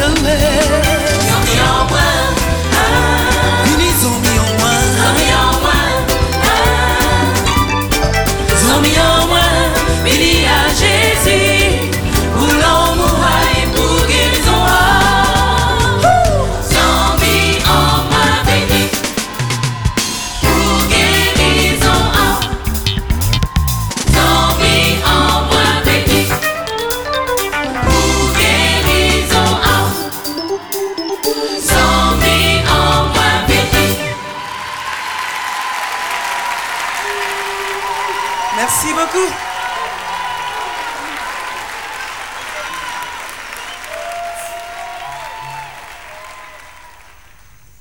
眼泪。Sans mis en moins petit Merci beaucoup.